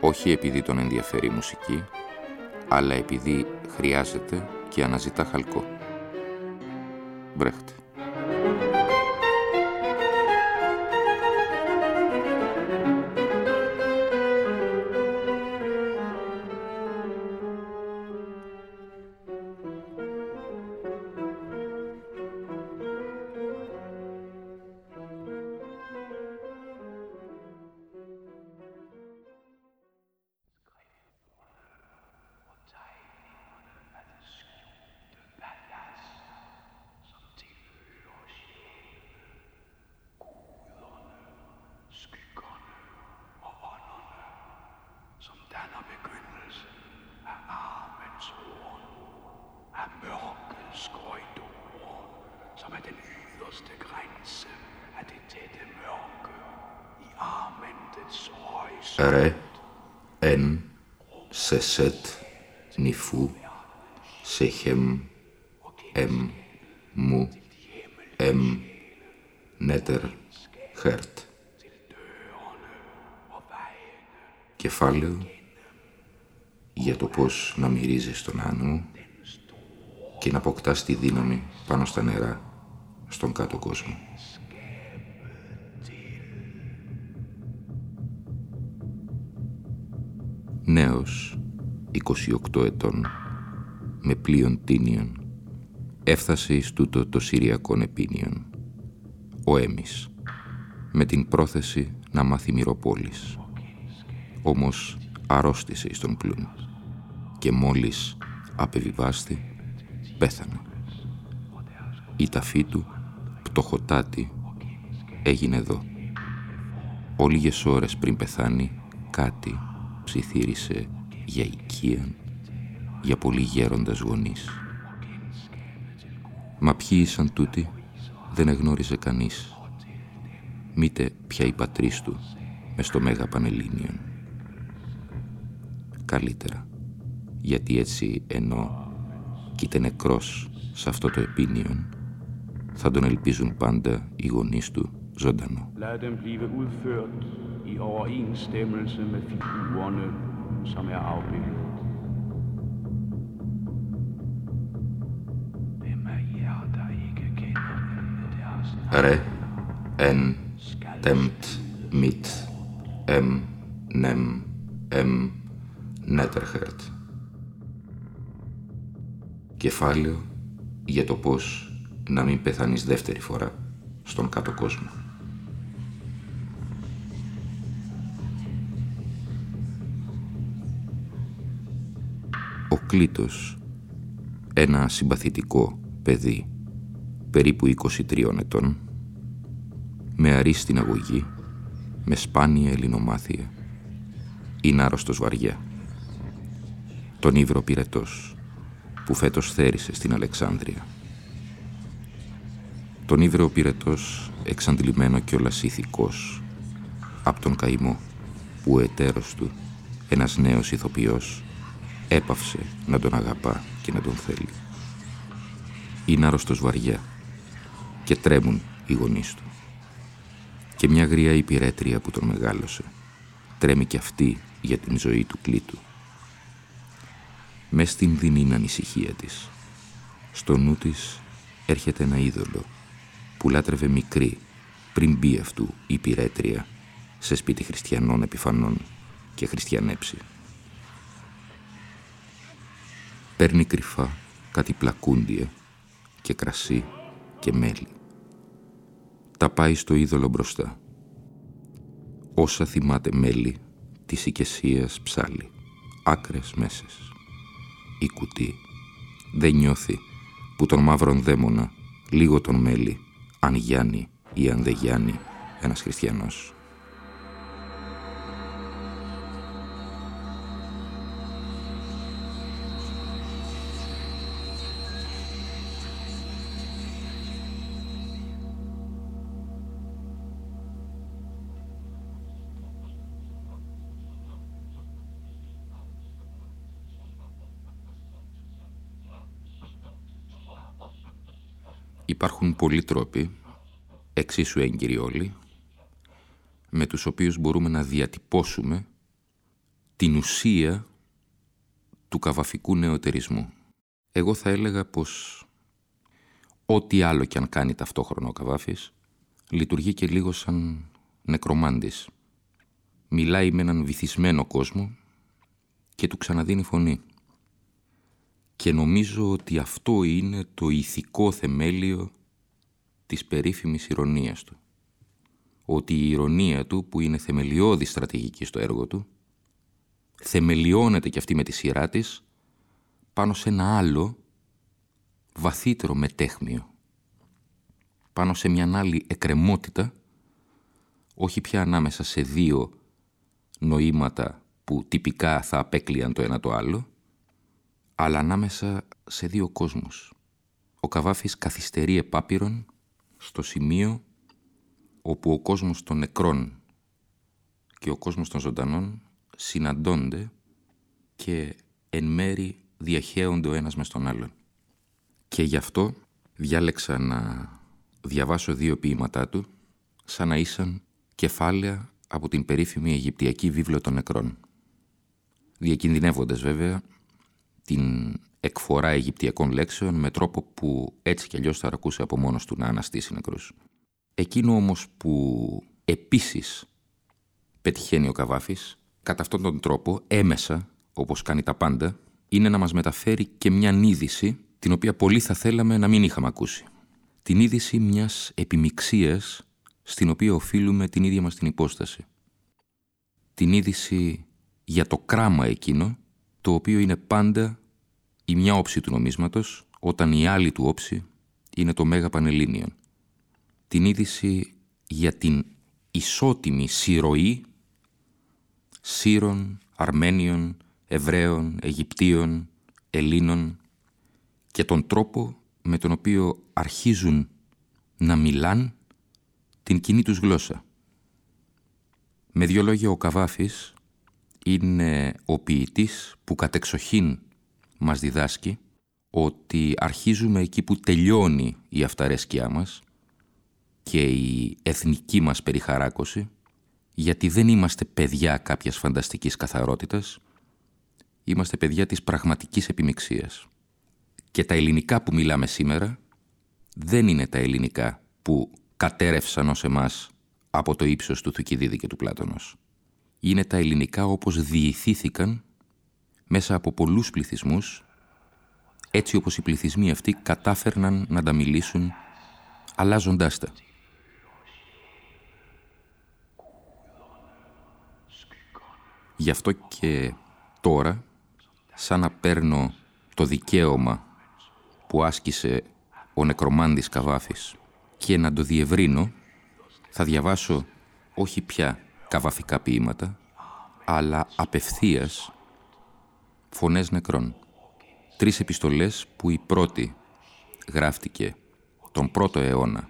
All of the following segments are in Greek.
όχι επειδή τον ενδιαφέρει η μουσική, αλλά επειδή χρειάζεται και αναζητά χαλκό. Μπρέχτε. Ρε, εν, σεσέτ, νυφού, σεχεμ, εμ, μου, εμ, νέτερ, χέρτ. Κεφάλαιο για το πώς να μυρίζεις τον άνω και να αποκτάς τη δύναμη πάνω στα νερά στον κάτω κόσμο. Νέος, 28 ετών, με πλοίον τίνιον, έφτασε εις τούτο το Συριακόν επίνιον. Ο Έμις, με την πρόθεση να μάθει μυροπόλης. Όμως αρρώστησε εις τον πλούν και μόλις απεβιβάστη, πέθανε. Η ταφή του, πτωχοτάτη, έγινε εδώ. Όλιγες ώρες πριν πεθάνει, κάτι ψιθύρισε για οικία, για πολύ γέροντας γονείς. Μα ποιοι ήσαν τούτοι, δεν εγνώριζε κανείς. Μήτε πια η πατρίς του, μες στο Μέγα Πανελλήνιον. Καλύτερα, γιατί έτσι ενώ κοίται νεκρός σε αυτό το επίνιον, θα τον ελπίζουν πάντα οι γονείς του ζωντανό. i overensstemmelse med figurerne, som er afbildet. Hvem Κεφάλαιο για το πώς να μην πεθάνεις δεύτερη φορά στον κάτω κόσμο. Ο Κλήτος, ένα συμπαθητικό παιδί, περίπου 23 ετών, με αρίστην αγωγή, με σπάνια ελληνομάθεια, είναι άρρωστος βαριά. Τον Ήβρο πυρετός, που φέτος θέρισε στην Αλεξάνδρεια. Τον Ήβρο πυρετός εξαντλημένο κιόλας ηθικός, από τον καημό, που ο εταίρος του, ένας νέος ηθοποιός, έπαυσε να τον αγαπά και να τον θέλει. Είναι άρρωστος βαριά και τρέμουν οι γονείς του. Και μια γριά υπηρέτρια που τον μεγάλωσε τρέμει και αυτή για την ζωή του κλήτου. Μες στην δεινή ανησυχία της, στο νου της έρχεται ένα είδωλο που λάτρευε μικρή πριν μπει αυτού η υπηρέτρια σε σπίτι χριστιανών επιφανών και χριστιανέψει. Παίρνει κρυφά κάτι πλακούντια και κρασί και μέλι. Τα πάει στο είδωλο μπροστά. Όσα θυμάται μέλι της οικεσίας ψάλει, άκρες μέσες. Η κουτί δεν νιώθει που τον μαύρον δαίμονα λίγο τον μέλι, αν γιάνει ή αν δεν γιάνει ένας χριστιανός. Υπάρχουν πολλοί τρόποι, εξίσου έγκυροι όλοι, με τους οποίους μπορούμε να διατυπώσουμε την ουσία του καβαφικού νεοτερισμού. Εγώ θα έλεγα πως ό,τι άλλο κι αν κάνει ταυτόχρονα ο Καβάφης, λειτουργεί και λίγο σαν νεκρομάντης. Μιλάει με έναν βυθισμένο κόσμο και του ξαναδίνει φωνή. Και νομίζω ότι αυτό είναι το ηθικό θεμέλιο της περίφημης ηρωνίας του. Ότι η ηρωνία του, που είναι θεμελιώδη στρατηγική στο έργο του, θεμελιώνεται και αυτή με τη σειρά της πάνω σε ένα άλλο βαθύτερο μετέχμιο. Πάνω σε μια άλλη εκκρεμότητα, όχι πια ανάμεσα σε δύο νοήματα που τυπικά θα απέκλειαν το ένα το άλλο, αλλά ανάμεσα σε δύο κόσμους. Ο Καβάφης καθυστερεί επάπειρον στο σημείο όπου ο κόσμος των νεκρών και ο κόσμος των ζωντανών συναντώνται και εν μέρη διαχέονται ο ένας με τον άλλον. Και γι' αυτό διάλεξα να διαβάσω δύο ποίηματά του σαν να ήσαν κεφάλαια από την περίφημη Αιγυπτιακή βίβλο των νεκρών. Διακινδυνεύοντας βέβαια την εκφορά Αιγυπτιακών λέξεων με τρόπο που έτσι κι αλλιώς θα αρακούσε από μόνος του να αναστήσει νεκρούς. Εκείνο όμως που επίσης πετυχαίνει ο Καβάφης, κατά αυτόν τον τρόπο, έμεσα, όπως κάνει τα πάντα, είναι να μας μεταφέρει και μια είδηση την οποία πολύ θα θέλαμε να μην είχαμε ακούσει. Την είδηση μιας επιμιξίας στην οποία οφείλουμε την ίδια μας την υπόσταση. Την είδηση για το κράμα εκείνο, το οποίο είναι πάντα η μια όψη του νομίσματος, όταν η άλλη του όψη είναι το Μέγα Πανελλήνιον. Την είδηση για την ισότιμη συρροή Σύρων, Αρμένιων, Εβραίων, Αιγυπτίων, Ελλήνων και τον τρόπο με τον οποίο αρχίζουν να μιλάν την κοινή τους γλώσσα. Με δύο λόγια ο Καβάφης είναι ο ποιητής που κατεξοχήν μας διδάσκει ότι αρχίζουμε εκεί που τελειώνει η αυταρέσκειά μας και η εθνική μας περιχαράκωση γιατί δεν είμαστε παιδιά κάποιας φανταστικής καθαρότητας, είμαστε παιδιά της πραγματικής επιμειξίας. Και τα ελληνικά που μιλάμε σήμερα δεν είναι τα ελληνικά που κατέρευσαν ως εμάς από το ύψος του Θουκυδίδη και του Πλάτωνος. Είναι τα ελληνικά όπως διηθήθηκαν μέσα από πολλούς πληθυσμούς, έτσι όπως οι πληθυσμοί αυτοί κατάφερναν να τα μιλήσουν αλλάζοντάς τα. Γι' αυτό και τώρα, σαν να παίρνω το δικαίωμα που άσκησε ο νεκρομάντης Καβάφης και να το διευρύνω, θα διαβάσω όχι πια καβαφικά ποίηματα, αλλά απευθείας φωνές νεκρών. Τρεις επιστολές που η πρώτη γράφτηκε τον πρώτο αιώνα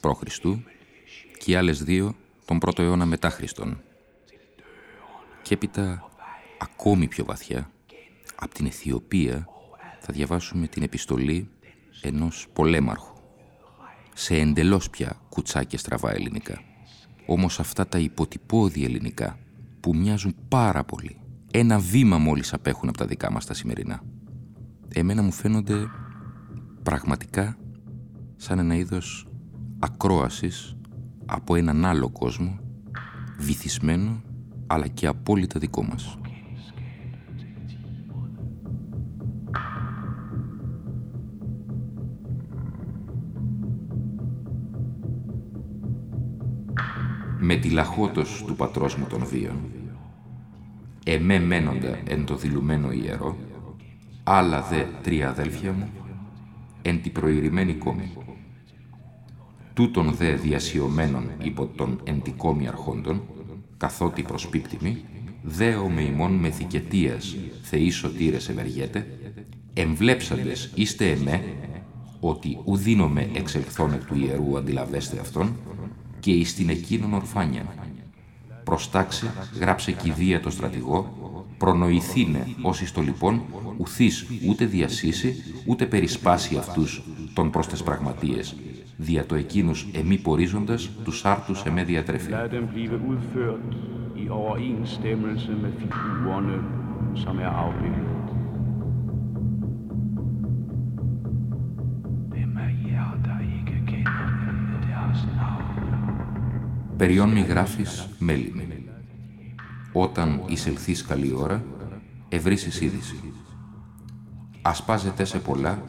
π.Χ. και οι άλλες δύο τον πρώτο αιώνα μετά Χριστόν. Και έπειτα ακόμη πιο βαθιά, από την Αιθιοπία θα διαβάσουμε την επιστολή ενός πολέμαρχου σε εντελώς πια κουτσά και στραβά ελληνικά. Όμως αυτά τα υποτυπώδη ελληνικά που μοιάζουν πάρα πολύ ένα βήμα μόλις απέχουν από τα δικά μας τα σημερινά. Εμένα μου φαίνονται πραγματικά σαν ένα είδος ακρόασης από έναν άλλο κόσμο βυθισμένο αλλά και απόλυτα δικό μας. Με τη λαχότος του πατρός μου των βίων, εμέ μένοντα εν το δηλουμένο ιερό, άλλα δε τρία αδέλφια μου, εν τη προηρημένη κόμη. Τούτον δε διασιωμένων υπό των εντικόμοι αρχόντων, καθότι προσπίπτημη, δέο με ημών μεθηκετίας θεοί σωτήρες ευεργέτε, εμβλέψαντες είστε εμέ, ότι ουδίνομαι εξελθών εκ του ιερού αντιλαβέστε αυτόν, και εις την εκείνον ορφάνια. Προστάξε, γράψε κηδεία το στρατηγό, προνοηθήνε όσοι το λοιπόν ουθείς ούτε διασύσει, ούτε περισπάσει αυτούς των προς τες πραγματείες, δια το εκείνους εμεί πορίζοντας τους άρτους εμέ διατρεφή. Περιόν μη γράφεις μέλημη. Όταν εισελθείς καλή ώρα, ευρύσεις είδηση. Ασπάζεται σε πολλά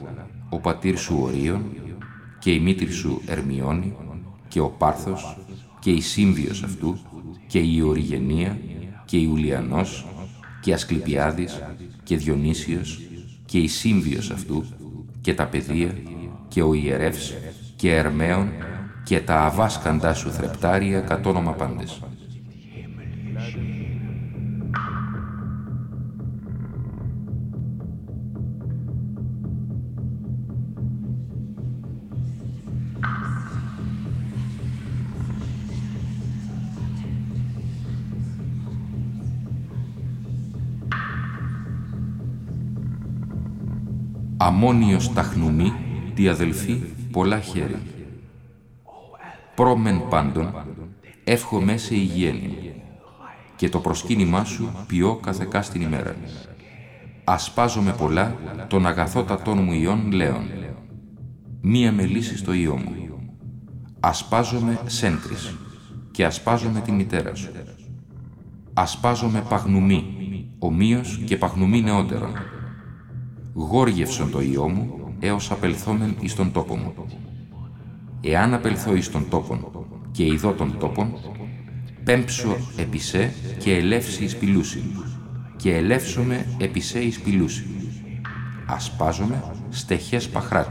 ο πατήρ σου Ορίων και η μήτρη σου Ερμιώνη και ο Πάρθος και η Σύμβιος αυτού και η Οριγενία και η Ουλιανός και Ασκληπιάδης και Διονύσιος και η Σύμβιος αυτού και τα παιδεία και ο Ιερεύς και Ερμαίων και τα αβάσκαντά σου θρεπτάρια κατ' όνομα πάντες. Αμόνιος ταχνουμή, τη αδελφή, πολλά χέρια πρόμεν πάντων, εύχομαι σε υγιέννη και το προσκύνημά σου ποιώ καθεκά στην ημέρα. Ασπάζομαι πολλά των αγαθότατών μου ιών λέων. Μία με λύση στο ιό μου. Ασπάζομαι σέντρης και ασπάζομαι τη μητέρα σου. Ασπάζομαι παγνουμή, ομοίως και παγνουμή νεότερον. Γόργευσον το ιό μου, έως απελθόμεν εις τον τόπο μου εάν απελθώ εις τον τόπον και ειδώ τον τόπον, πέμψω επί σε και ελεύσει εις πηλούσιν, και ελεύσομαι επί σε εις πηλούσιν. Ασπάζομαι στεχές παχράτ.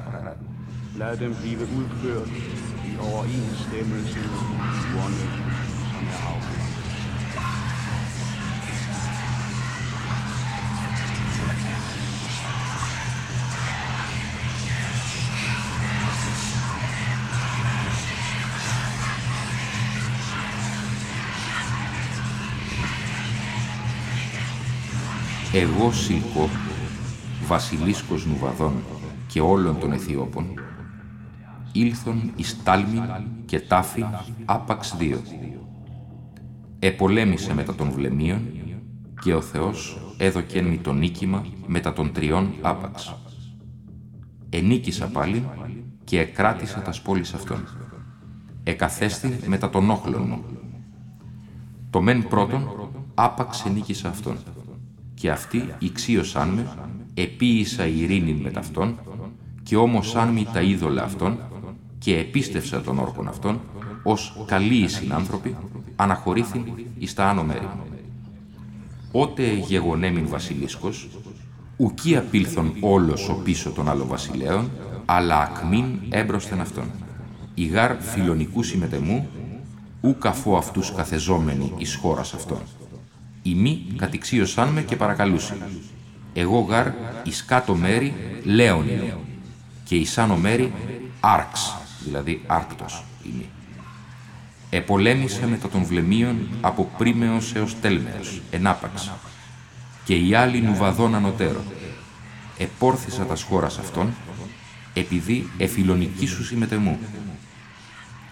Εγώ Σιλκό, βασιλίσκος Νουβαδών και όλων των Αιθιώπων, ήλθον εις τάλμη και τάφη άπαξ δύο. Επολέμησε μετά των βλεμίων και ο Θεός έδωκεν μη το νίκημα μετά των τριών άπαξ. Ενίκησα πάλι και εκράτησα τας πόλεις αυτών. Εκαθέστη μετά των όχλων μου. Το μεν πρώτον άπαξ ενίκησα αυτόν και αυτοί ηξίωσαν με, επίησα ειρήνην με ταυτόν, και όμως αν μη τα είδωλα αυτών, και επίστευσα τον όρκον αυτών, ως καλοί συνάνθρωποι, αναχωρήθην εις τα άνω μέρη. Ότε γεγονέμην βασιλίσκος, ουκί απήλθον όλος ο πίσω των άλλων βασιλέων, αλλά ακμήν έμπροσθεν αυτόν. Η γάρ φιλονικού συμμετεμού, ου καφό αυτούς καθεζόμενοι εις χώρας αυτών. Οι μη κατηξίωσαν με και παρακαλούσε. Εγώ γαρ εις κάτω μέρη λέον και εις άνω μέρη άρξ, δηλαδή άρκτος ημί. Επολέμησε μετά των βλεμίων από πρίμεως έως τέλμεως, ενάπαξ, και οι άλλοι νουβαδών ανωτέρω. Επόρθησα τας σχόρας αυτών, επειδή εφιλονική σου συμμετεμού.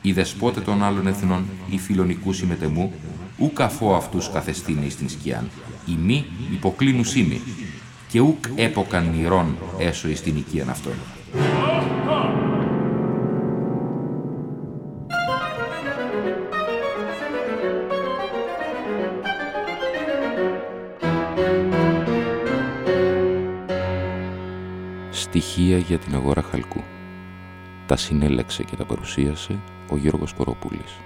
Οι δεσπότε των άλλων εθνών, οι φιλονικούς συμμετεμού, ουκ αφώ αυτούς καθεστήνει στην σκιάν, η μη υποκλίνου σήμη, και ουκ έποκαν νηρών έσω εις την οικίαν αυτών. Στοιχεία για την αγορά χαλκού. Τα συνέλεξε και τα παρουσίασε ο Γιώργος Κοροπούλης.